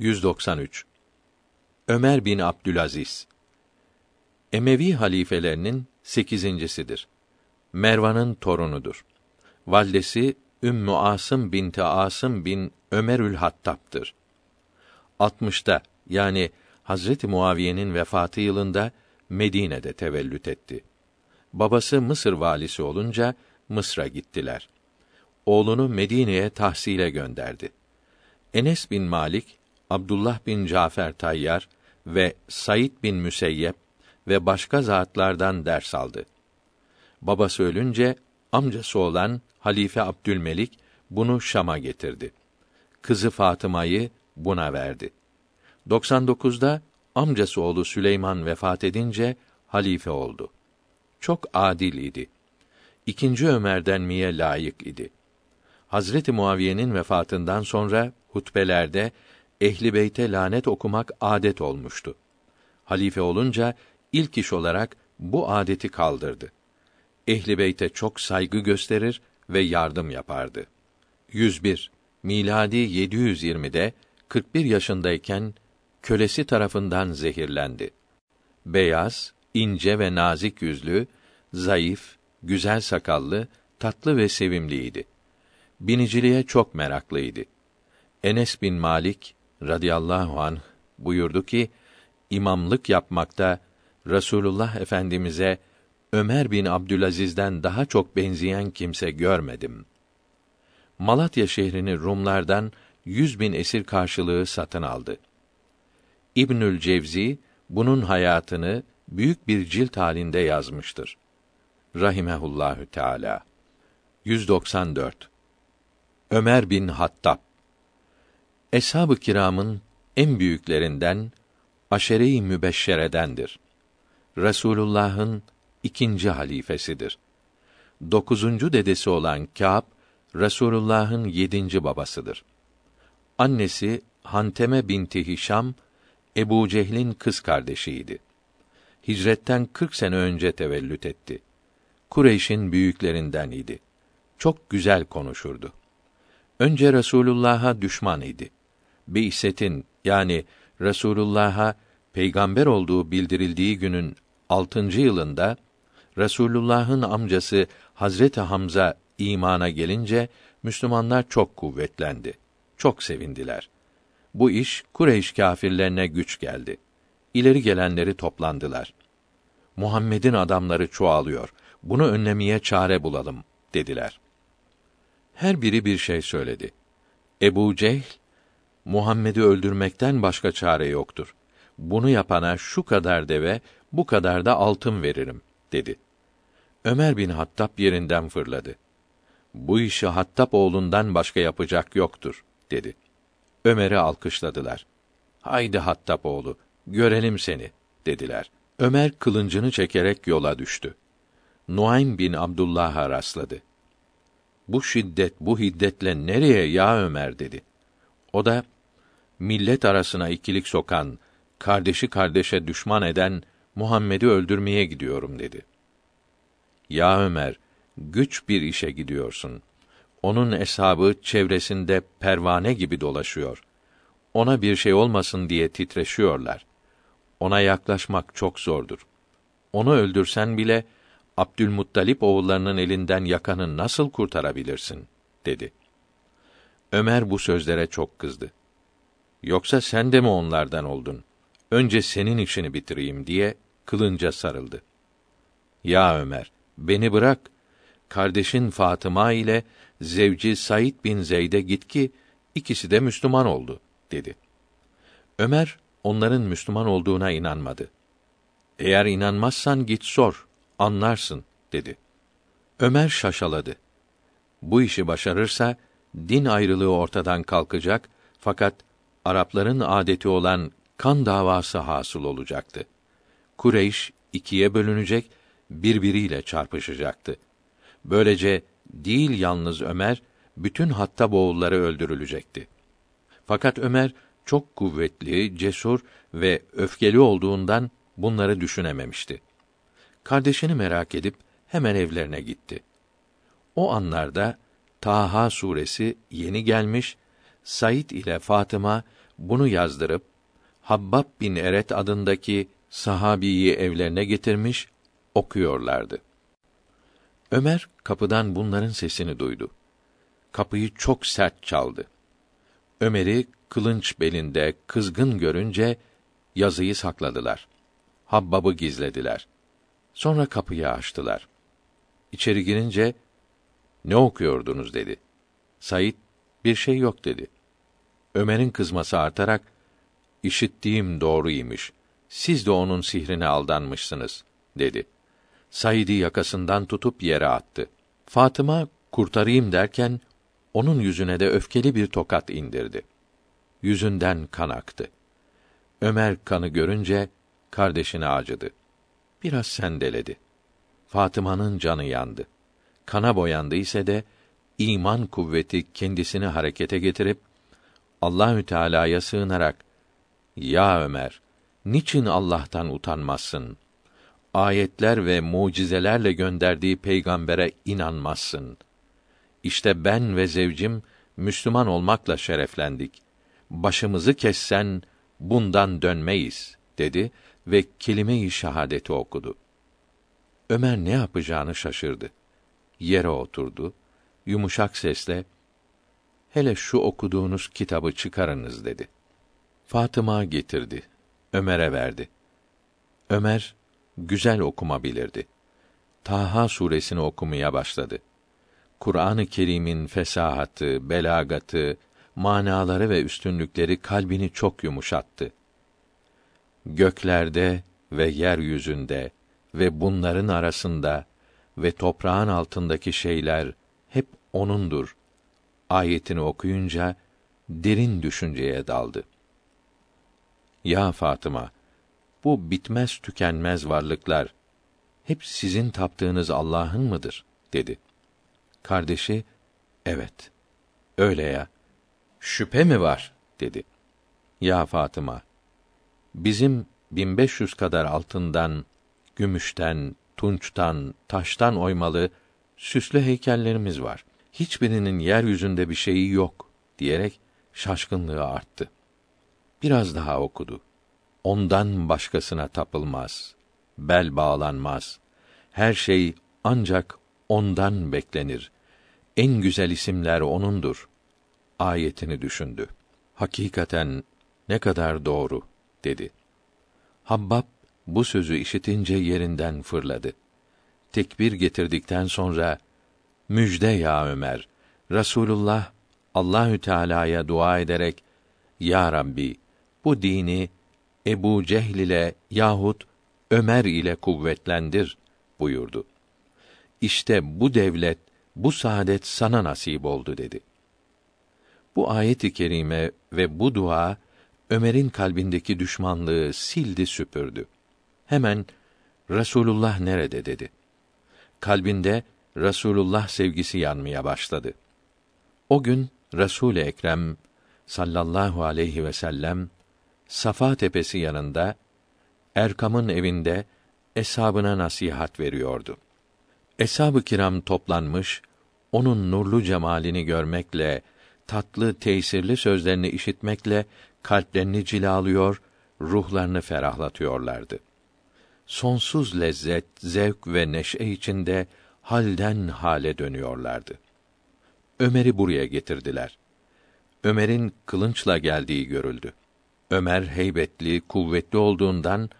193 Ömer bin Abdülaziz Emevi halifelerinin sekizincisidir. Mervan'ın torunudur. Valdesi Ümmü Asım binti Asım bin Ömerül Hattab'dır. 60'ta yani Hazreti Muaviye'nin vefatı yılında Medine'de tevellüt etti. Babası Mısır valisi olunca Mısır'a gittiler. Oğlunu Medine'ye tahsile gönderdi. Enes bin Malik, Abdullah bin Cafer Tayyar ve Said bin Müseyyep ve başka zatlardan ders aldı. Babası ölünce amcası olan Halife Abdülmelik bunu Şam'a getirdi. Kızı Fatıma'yı buna verdi. 99'da amcası oğlu Süleyman vefat edince halife oldu. Çok adil idi. İkinci Ömer'den miye layık idi. Hazreti Muaviye'nin vefatından sonra hutbelerde ehli beyte lanet okumak adet olmuştu. Halife olunca ilk iş olarak bu adeti kaldırdı. Ehli beyte çok saygı gösterir ve yardım yapardı. 101 miladi 720'de 41 yaşındayken kölesi tarafından zehirlendi. Beyaz, ince ve nazik yüzlü, zayıf, güzel sakallı, tatlı ve sevimliydi. Biniciliğe çok meraklıydı. Enes bin Malik radıyallahu anh buyurdu ki imamlık yapmakta Resulullah Efendimize Ömer bin Abdülaziz'den daha çok benzeyen kimse görmedim. Malatya şehrini Rumlardan yüz bin esir karşılığı satın aldı. İbnül Cevzi bunun hayatını büyük bir cilt halinde yazmıştır. Rahimehullahü Teala. 194. Ömer bin Hattab Eshab-ı kiramın en büyüklerinden aşere-i mübeşşeredendir. Resulullah'ın ikinci halifesidir. Dokuzuncu dedesi olan Kâb, Resulullah'ın yedinci babasıdır. Annesi Hanteme binti Hişam, Ebu Cehil'in kız kardeşiydi. Hicretten 40 sene önce tevellüt etti. Kureyş'in büyüklerinden idi. Çok güzel konuşurdu. Önce Resulullah'a düşman idi. Bi'setin yani Resulullah'a peygamber olduğu bildirildiği günün altıncı yılında Resulullah'ın amcası Hazreti Hamza imana gelince Müslümanlar çok kuvvetlendi. Çok sevindiler. Bu iş Kureyş kâfirlerine güç geldi. İleri gelenleri toplandılar. Muhammed'in adamları çoğalıyor. Bunu önlemeye çare bulalım dediler. Her biri bir şey söyledi. Ebu Cehl, Muhammed'i öldürmekten başka çare yoktur. Bunu yapana şu kadar deve, bu kadar da altın veririm, dedi. Ömer bin Hattab yerinden fırladı. Bu işi Hattab oğlundan başka yapacak yoktur, dedi. Ömer'i alkışladılar. Haydi Hattab oğlu, görelim seni, dediler. Ömer kılıncını çekerek yola düştü. Nuaym bin Abdullah'a rastladı. Bu şiddet, bu hiddetle nereye ya Ömer dedi. O da millet arasına ikilik sokan, kardeşi kardeşe düşman eden Muhammed'i öldürmeye gidiyorum dedi. Ya Ömer, güç bir işe gidiyorsun. Onun eshabı çevresinde pervane gibi dolaşıyor. Ona bir şey olmasın diye titreşiyorlar. Ona yaklaşmak çok zordur. Onu öldürsen bile Abdülmuttalip oğullarının elinden yakanı nasıl kurtarabilirsin? dedi. Ömer bu sözlere çok kızdı. Yoksa sen de mi onlardan oldun? Önce senin işini bitireyim diye kılınca sarıldı. Ya Ömer, beni bırak. Kardeşin Fatıma ile zevci Said bin Zeyd'e git ki ikisi de Müslüman oldu dedi. Ömer onların Müslüman olduğuna inanmadı. Eğer inanmazsan git sor, anlarsın dedi. Ömer şaşaladı. Bu işi başarırsa din ayrılığı ortadan kalkacak fakat Arapların adeti olan kan davası hasıl olacaktı. Kureyş ikiye bölünecek, birbiriyle çarpışacaktı. Böylece değil yalnız Ömer, bütün Hattab oğulları öldürülecekti. Fakat Ömer çok kuvvetli, cesur ve öfkeli olduğundan bunları düşünememişti. Kardeşini merak edip hemen evlerine gitti. O anlarda Taha suresi yeni gelmiş, Said ile Fatıma bunu yazdırıp Habbab bin Eret adındaki sahabiyi evlerine getirmiş okuyorlardı. Ömer kapıdan bunların sesini duydu. Kapıyı çok sert çaldı. Ömer'i kılınç belinde kızgın görünce yazıyı sakladılar. Habbab'ı gizlediler. Sonra kapıyı açtılar. İçeri girince ne okuyordunuz dedi. Said bir şey yok dedi. Ömer'in kızması artarak işittiğim doğruymuş. Siz de onun sihrine aldanmışsınız dedi. Said'i yakasından tutup yere attı. Fatıma kurtarayım derken onun yüzüne de öfkeli bir tokat indirdi. Yüzünden kan aktı. Ömer kanı görünce kardeşine acıdı. Biraz sendeledi. Fatıma'nın canı yandı. Kana boyandı ise de iman kuvveti kendisini harekete getirip Allahü Teala'ya sığınarak ya Ömer niçin Allah'tan utanmazsın? Ayetler ve mucizelerle gönderdiği peygambere inanmazsın. İşte ben ve zevcim Müslüman olmakla şereflendik. Başımızı kessen bundan dönmeyiz dedi ve kelime-i şahadeti okudu. Ömer ne yapacağını şaşırdı. Yere oturdu. Yumuşak sesle hele şu okuduğunuz kitabı çıkarınız dedi. Fatıma getirdi. Ömer'e verdi. Ömer güzel okuma bilirdi. Taha suresini okumaya başladı. Kur'an-ı Kerim'in fesahatı, belagatı, manaları ve üstünlükleri kalbini çok yumuşattı. Göklerde ve yeryüzünde ve bunların arasında ve toprağın altındaki şeyler hep onundur. Ayetini okuyunca derin düşünceye daldı. Ya Fatıma, bu bitmez tükenmez varlıklar hep sizin taptığınız Allah'ın mıdır? dedi. Kardeşi, evet, öyle ya. Şüphe mi var? dedi. Ya Fatıma, bizim 1500 kadar altından, gümüşten, tunçtan, taştan oymalı süslü heykellerimiz var. Hiçbirinin yeryüzünde bir şeyi yok diyerek şaşkınlığı arttı. Biraz daha okudu. Ondan başkasına tapılmaz. Bel bağlanmaz. Her şey ancak ondan beklenir. En güzel isimler onundur. Ayetini düşündü. Hakikaten ne kadar doğru dedi. Habbab bu sözü işitince yerinden fırladı. Tekbir getirdikten sonra müjde ya Ömer. Rasulullah Allahü Teala'ya dua ederek Ya Rabbi bu dini Ebu Cehl ile yahut Ömer ile kuvvetlendir buyurdu. İşte bu devlet, bu saadet sana nasip oldu dedi. Bu ayet-i kerime ve bu dua Ömer'in kalbindeki düşmanlığı sildi süpürdü. Hemen Resulullah nerede dedi. Kalbinde Resulullah sevgisi yanmaya başladı. O gün Resul Ekrem sallallahu aleyhi ve sellem Safa tepesi yanında Erkam'ın evinde eshabına nasihat veriyordu. Eshab-ı kiram toplanmış, onun nurlu cemalini görmekle, tatlı, tesirli sözlerini işitmekle kalplerini cilalıyor, ruhlarını ferahlatıyorlardı. Sonsuz lezzet, zevk ve neşe içinde halden hale dönüyorlardı. Ömer'i buraya getirdiler. Ömer'in kılınçla geldiği görüldü. Ömer heybetli, kuvvetli olduğundan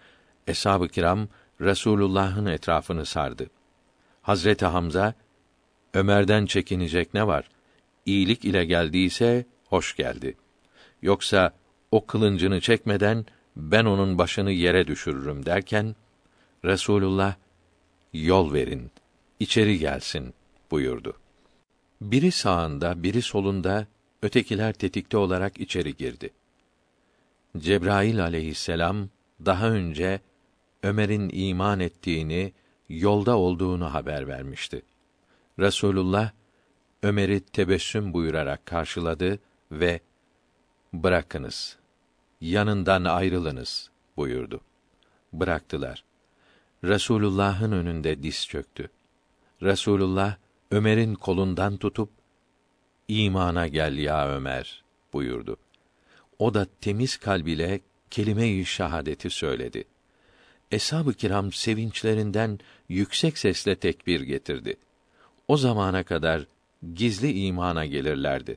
eshab-ı kiram Resulullah'ın etrafını sardı. Hazreti Hamza Ömer'den çekinecek ne var? İyilik ile geldiyse hoş geldi. Yoksa o kılıncını çekmeden ben onun başını yere düşürürüm derken Resulullah yol verin, içeri gelsin buyurdu. Biri sağında, biri solunda, ötekiler tetikte olarak içeri girdi. Cebrail aleyhisselam daha önce Ömer'in iman ettiğini, yolda olduğunu haber vermişti. Resulullah Ömer'i tebessüm buyurarak karşıladı ve bırakınız, yanından ayrılınız buyurdu. Bıraktılar. Resulullah'ın önünde diz çöktü. Resulullah Ömer'in kolundan tutup imana gel ya Ömer buyurdu. O da temiz kalbiyle kelime-i şahadeti söyledi. Eshab-ı kiram sevinçlerinden yüksek sesle tekbir getirdi. O zamana kadar gizli imana gelirlerdi.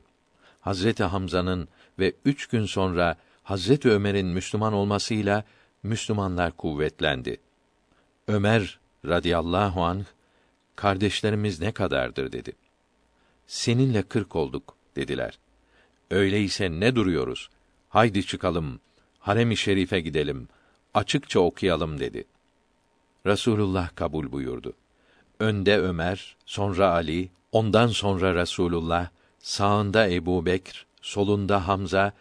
Hazreti Hamza'nın ve üç gün sonra Hazreti Ömer'in Müslüman olmasıyla Müslümanlar kuvvetlendi. Ömer radıyallahu anh kardeşlerimiz ne kadardır dedi. Seninle kırk olduk dediler. Öyleyse ne duruyoruz? Haydi çıkalım, harem-i şerife gidelim, açıkça okuyalım dedi. Resulullah kabul buyurdu. Önde Ömer, sonra Ali, ondan sonra Resulullah, sağında Ebu Bekr, solunda Hamza,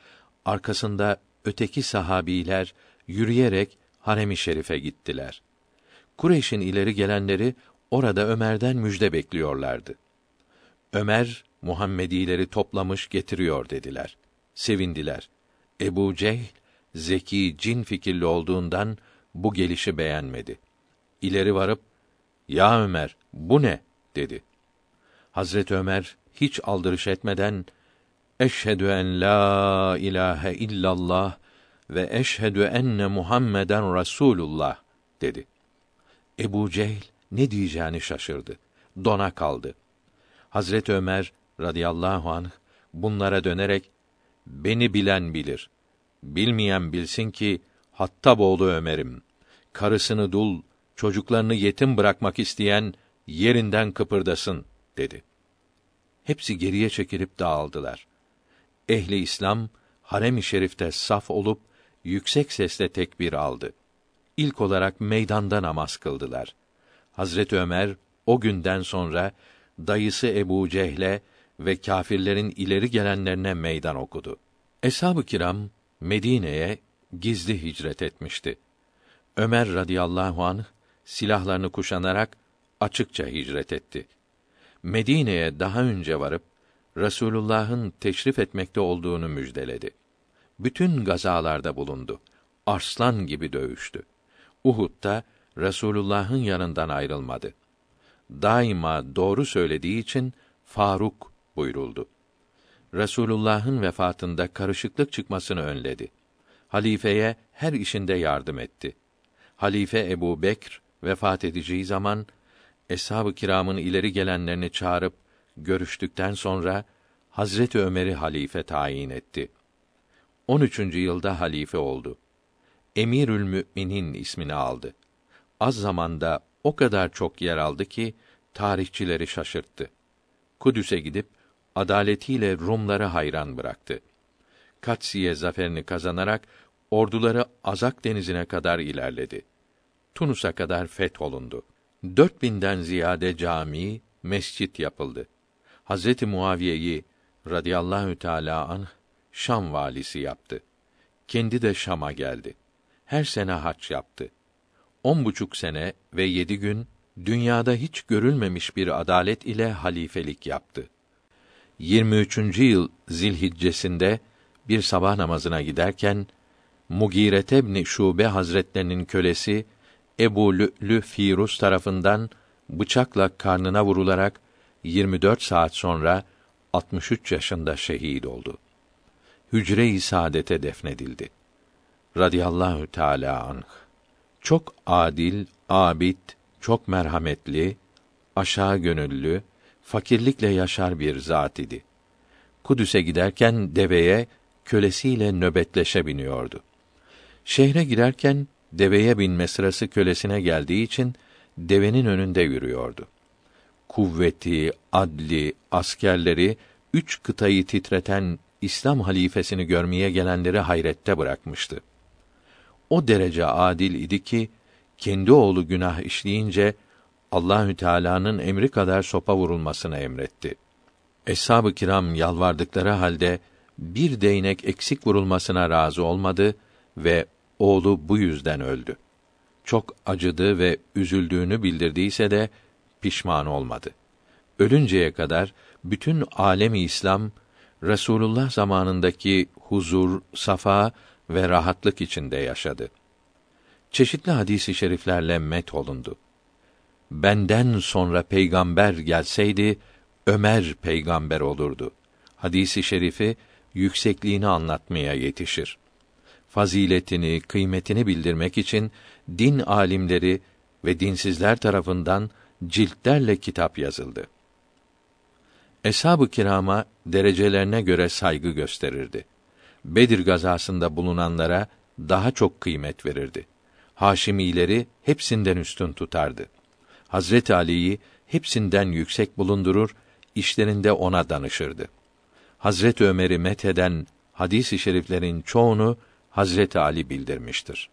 arkasında öteki sahabiler yürüyerek harem-i şerife gittiler. Kureyş'in ileri gelenleri orada Ömer'den müjde bekliyorlardı. Ömer Muhammedileri toplamış getiriyor dediler. Sevindiler. Ebu Cehl zeki, cin fikirli olduğundan bu gelişi beğenmedi. İleri varıp "Ya Ömer, bu ne?" dedi. Hazret Ömer hiç aldırış etmeden Eşhedü en la ilahe illallah ve eşhedü enne Muhammeden Rasulullah dedi. Ebu Cehl ne diyeceğini şaşırdı. Dona kaldı. Hazret Ömer radıyallahu anh bunlara dönerek beni bilen bilir. Bilmeyen bilsin ki Hattab oğlu Ömer'im. Karısını dul, çocuklarını yetim bırakmak isteyen yerinden kıpırdasın dedi. Hepsi geriye çekilip dağıldılar. Ehli İslam harem-i şerifte saf olup yüksek sesle tekbir aldı. İlk olarak meydanda namaz kıldılar. Hazret Ömer o günden sonra dayısı Ebu Cehle ve kâfirlerin ileri gelenlerine meydan okudu. Eshab-ı kiram Medine'ye gizli hicret etmişti. Ömer radıyallahu anh silahlarını kuşanarak açıkça hicret etti. Medine'ye daha önce varıp Resulullah'ın teşrif etmekte olduğunu müjdeledi. Bütün gazalarda bulundu. Arslan gibi dövüştü. Uhud'da Resulullah'ın yanından ayrılmadı. Daima doğru söylediği için Faruk buyuruldu. Resulullah'ın vefatında karışıklık çıkmasını önledi. Halifeye her işinde yardım etti. Halife Ebu Bekr vefat edeceği zaman eshab-ı kiramın ileri gelenlerini çağırıp görüştükten sonra Hazreti Ömer'i halife tayin etti. 13. yılda halife oldu. Emirül Müminin ismini aldı. Az zamanda o kadar çok yer aldı ki tarihçileri şaşırttı. Kudüs'e gidip adaletiyle Rumları hayran bıraktı. Katsiye zaferini kazanarak orduları Azak denizine kadar ilerledi. Tunus'a kadar fetholundu. Dört binden ziyade cami, mescit yapıldı. Hazreti Muaviye'yi radıyallahu teâlâ anh Şam valisi yaptı. Kendi de Şam'a geldi. Her sene hac yaptı. On buçuk sene ve yedi gün dünyada hiç görülmemiş bir adalet ile halifelik yaptı. 23. yıl Zilhiccesinde bir sabah namazına giderken Mugire ibn Şube Hazretlerinin kölesi Ebu Lü'lü Firuz tarafından bıçakla karnına vurularak 24 saat sonra 63 yaşında şehit oldu. Hücre-i saadete defnedildi. Radiyallahu Teala anh. Çok adil, abid, çok merhametli, aşağı gönüllü, fakirlikle yaşar bir zat idi. Kudüs'e giderken deveye kölesiyle nöbetleşe biniyordu. Şehre girerken deveye binme sırası kölesine geldiği için devenin önünde yürüyordu. Kuvveti, adli, askerleri üç kıtayı titreten İslam halifesini görmeye gelenleri hayrette bırakmıştı. O derece adil idi ki kendi oğlu günah işleyince Allahü Teala'nın emri kadar sopa vurulmasını emretti. Eshab-ı kiram yalvardıkları halde bir değnek eksik vurulmasına razı olmadı ve oğlu bu yüzden öldü. Çok acıdı ve üzüldüğünü bildirdiyse de pişman olmadı. Ölünceye kadar bütün alemi İslam Resulullah zamanındaki huzur, safa ve rahatlık içinde yaşadı. Çeşitli hadisi şeriflerle met olundu. Benden sonra peygamber gelseydi Ömer peygamber olurdu. Hadisi şerifi yüksekliğini anlatmaya yetişir. Faziletini, kıymetini bildirmek için din alimleri ve dinsizler tarafından ciltlerle kitap yazıldı. Eshab-ı kirama derecelerine göre saygı gösterirdi. Bedir gazasında bulunanlara daha çok kıymet verirdi. Haşimileri hepsinden üstün tutardı. Hazret Ali'yi hepsinden yüksek bulundurur, işlerinde ona danışırdı. Hazret Ömer'i metheden hadis-i şeriflerin çoğunu Hazret Ali bildirmiştir.